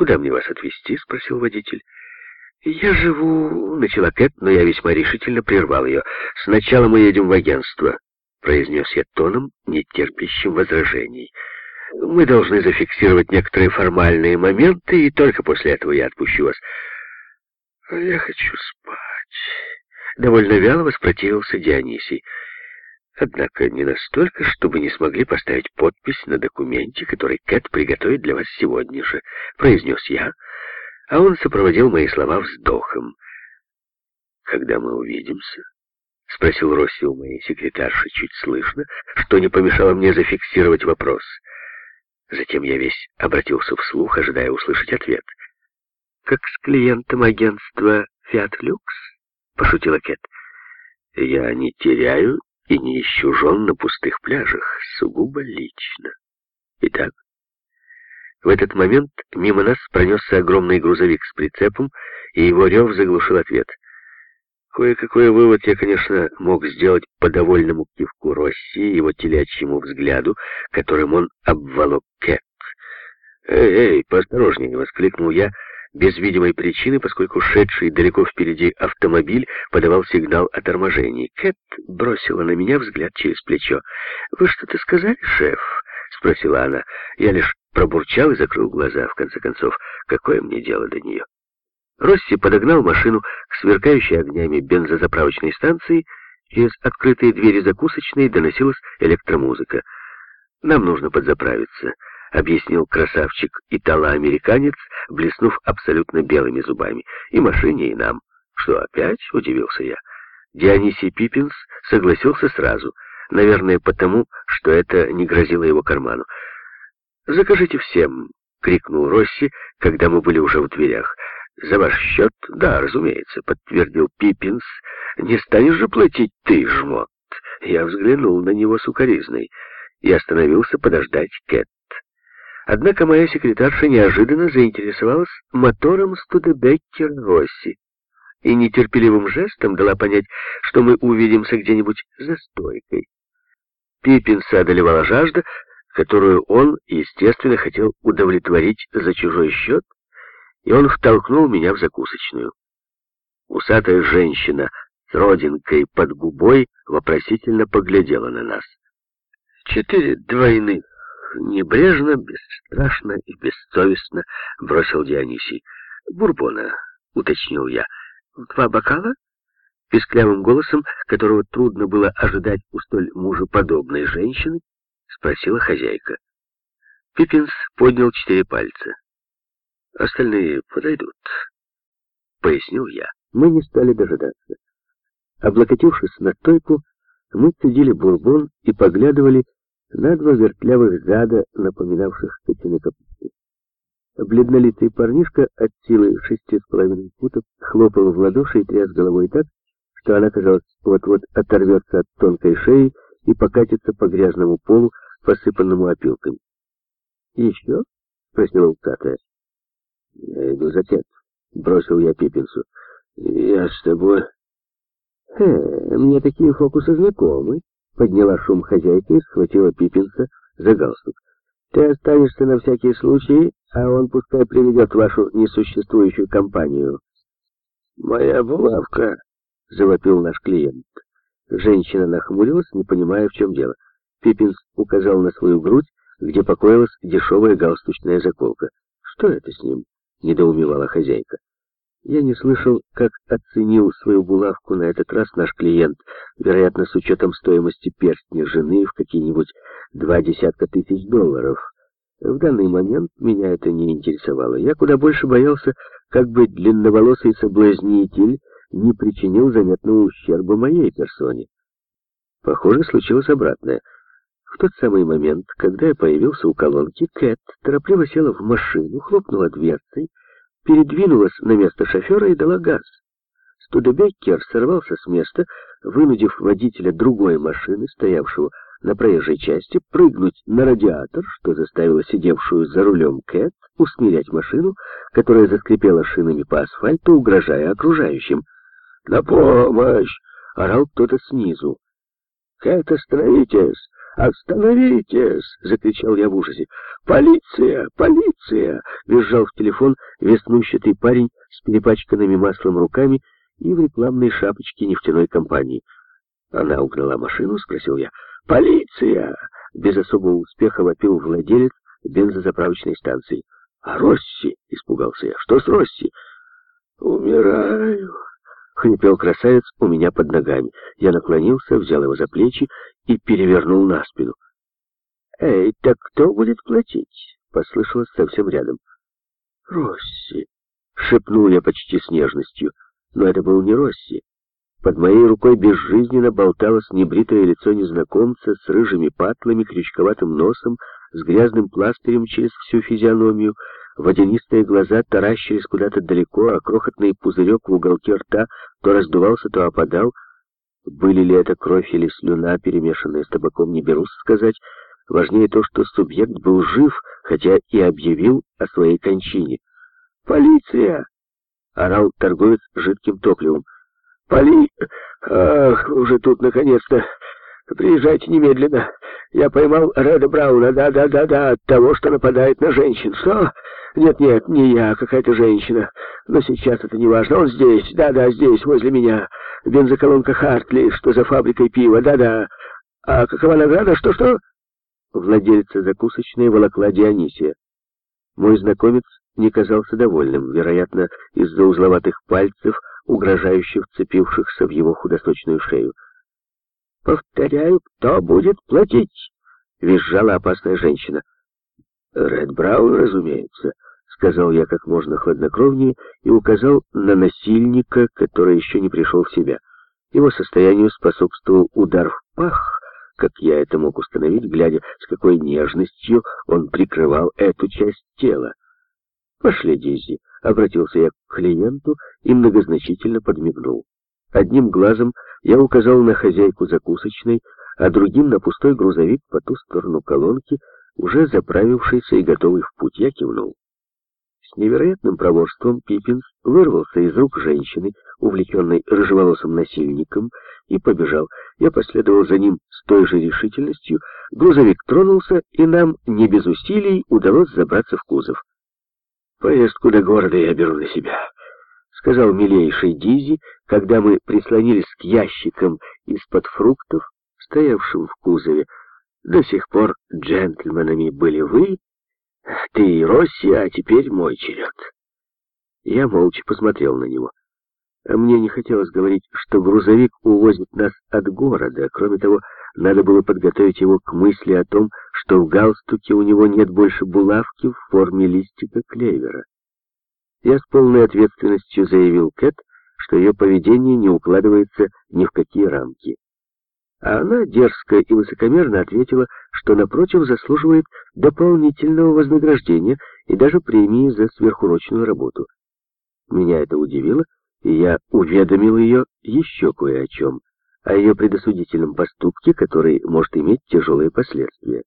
«Куда мне вас отвезти?» — спросил водитель. «Я живу...» — начала Кэт, но я весьма решительно прервал ее. «Сначала мы едем в агентство», — произнес я тоном, не терпящим возражений. «Мы должны зафиксировать некоторые формальные моменты, и только после этого я отпущу вас». «Я хочу спать», — довольно вяло воспротивился Дионисий. Однако не настолько, чтобы не смогли поставить подпись на документе, который Кэт приготовит для вас сегодня же, произнес я, а он сопроводил мои слова вздохом. «Когда мы увидимся?» — спросил Росси у моей секретарши чуть слышно, что не помешало мне зафиксировать вопрос. Затем я весь обратился вслух, ожидая услышать ответ. «Как с клиентом агентства «Фиат Люкс»?» — пошутила Кэт. «Я не теряю и не ищу жен на пустых пляжах, сугубо лично. Итак, в этот момент мимо нас пронесся огромный грузовик с прицепом, и его рев заглушил ответ. Кое-какой вывод я, конечно, мог сделать по довольному кивку Росси и его телячьему взгляду, которым он обволок Кэт. «Эй, эй, поосторожнее!» — воскликнул я, — без видимой причины, поскольку шедший далеко впереди автомобиль подавал сигнал о торможении. Кэт бросила на меня взгляд через плечо. «Вы что-то сказали, шеф?» — спросила она. Я лишь пробурчал и закрыл глаза. В конце концов, какое мне дело до нее? Росси подогнал машину к сверкающей огнями бензозаправочной станции. Через открытые двери закусочной доносилась электромузыка. «Нам нужно подзаправиться». — объяснил красавчик итало-американец, блеснув абсолютно белыми зубами. «И машине, и нам». «Что, опять?» — удивился я. Дионисий Пиппинс согласился сразу, наверное, потому, что это не грозило его карману. «Закажите всем!» — крикнул Росси, когда мы были уже в дверях. «За ваш счет?» «Да, разумеется», — подтвердил Пиппинс. «Не станешь же платить ты, жмот?» Я взглянул на него сукоризной и остановился подождать Кэт. Однако моя секретарша неожиданно заинтересовалась мотором Студебеккер Росси и нетерпеливым жестом дала понять, что мы увидимся где-нибудь за стойкой. Пиппинса одолевала жажда, которую он, естественно, хотел удовлетворить за чужой счет, и он втолкнул меня в закусочную. Усатая женщина с родинкой под губой вопросительно поглядела на нас. Четыре двойных небрежно, бесстрашно и бессовестно бросил Дионисий. «Бурбона», — уточнил я. «Два бокала?» Писклявым голосом, которого трудно было ожидать у столь мужеподобной женщины, спросила хозяйка. Пиппинс поднял четыре пальца. «Остальные подойдут», — пояснил я. Мы не стали дожидаться. Облокотившись на стойку, мы цедили бурбон и поглядывали на два вертлявых зада, напоминавших кочаны капусты. Бледнолицый парнишка от силы шести с половиной футов хлопал в ладоши и тряс головой так, что она, казалось, вот-вот оторвется от тонкой шеи и покатится по грязному полу, посыпанному опилками. «Еще?» — спросила Укатая. «Я иду за Кэт», — бросил я Пиппинсу. «Я с тобой...» «Хе, мне такие фокусы знакомы», Подняла шум хозяйка и схватила Пиппинса за галстук. «Ты останешься на всякий случай, а он пускай приведет вашу несуществующую компанию». «Моя булавка!» — завопил наш клиент. Женщина нахмурилась, не понимая, в чем дело. Пиппинс указал на свою грудь, где покоилась дешевая галстучная заколка. «Что это с ним?» — недоумевала хозяйка. Я не слышал, как оценил свою булавку на этот раз наш клиент, вероятно, с учетом стоимости перстня жены в какие-нибудь два десятка тысяч долларов. В данный момент меня это не интересовало. Я куда больше боялся, как бы длинноволосый соблазнитель не причинил заметного ущерба моей персоне. Похоже, случилось обратное. В тот самый момент, когда я появился у колонки, Кэт торопливо села в машину, хлопнула дверцей, передвинулась на место шофера и дала газ. Студебеккер сорвался с места, вынудив водителя другой машины, стоявшего на проезжей части, прыгнуть на радиатор, что заставило сидевшую за рулем Кэт усмирять машину, которая заскрипела шинами по асфальту, угрожая окружающим. «На помощь!» — орал кто-то снизу. «Кэт, остановитесь! «Остановитесь!» — закричал я в ужасе. «Полиция! Полиция!» — визжал в телефон веснущатый парень с перепачканными маслом руками и в рекламной шапочке нефтяной компании. «Она угнала машину?» — спросил я. «Полиция!» — без особого успеха вопил владелец бензозаправочной станции. «А Росси?» — испугался я. «Что с Росси?» «Умираю!» — хрипел красавец у меня под ногами. Я наклонился, взял его за плечи и перевернул на спину. «Эй, так кто будет платить?» — послышалось совсем рядом. «Росси!» — шепнул я почти с нежностью. Но это был не Росси. Под моей рукой безжизненно болталось небритое лицо незнакомца с рыжими патлами, крючковатым носом, с грязным пластырем через всю физиономию, водянистые глаза таращились куда-то далеко, а крохотный пузырек в уголке рта то раздувался, то опадал. Были ли это кровь или слюна, перемешанная с табаком, не берусь сказать. Важнее то, что субъект был жив, хотя и объявил о своей кончине. «Полиция!» — орал торговец жидким топливом. «Поли... Ах, уже тут, наконец-то! Приезжайте немедленно! Я поймал Реда Брауна, да-да-да-да, от того, что нападает на женщин. Что? Нет-нет, не я, какая-то женщина. Но сейчас это не важно. Он здесь, да-да, здесь, возле меня. Бензоколонка Хартли, что за фабрикой пива, да-да. А какова награда? Что-что?» Владельца закусочной волокла Дионисия. Мой знакомец не казался довольным, вероятно, из-за узловатых пальцев, угрожающе вцепившихся в его худосочную шею. «Повторяю, кто будет платить?» — визжала опасная женщина. «Ред Браун, разумеется», — сказал я как можно хладнокровнее и указал на насильника, который еще не пришел в себя. Его состоянию способствовал удар в пах, как я это мог установить, глядя, с какой нежностью он прикрывал эту часть тела. «Пошли, Дизи», — обратился я к клиенту и многозначительно подмигнул. Одним глазом я указал на хозяйку закусочной, а другим на пустой грузовик по ту сторону колонки, уже заправившийся и готовый в путь. Я кивнул. С невероятным проворством Пиппинс вырвался из рук женщины, увлеченной рыжеволосым насильником, и побежал. Я последовал за ним с той же решительностью. Грузовик тронулся, и нам, не без усилий, удалось забраться в кузов. «Поездку до города я беру на себя», — сказал милейший Дизи, когда мы прислонились к ящикам из-под фруктов, стоявшим в кузове. «До сих пор джентльменами были вы, ты и Росси, а теперь мой черед». Я молча посмотрел на него. Мне не хотелось говорить, что грузовик увозит нас от города. Кроме того, надо было подготовить его к мысли о том, что в галстуке у него нет больше булавки в форме листика клевера. Я с полной ответственностью заявил Кэт, что ее поведение не укладывается ни в какие рамки. А она дерзко и высокомерно ответила, что напротив заслуживает дополнительного вознаграждения и даже премии за сверхурочную работу. Меня это удивило, и я уведомил ее еще кое о чем, о ее предосудительном поступке, который может иметь тяжелые последствия.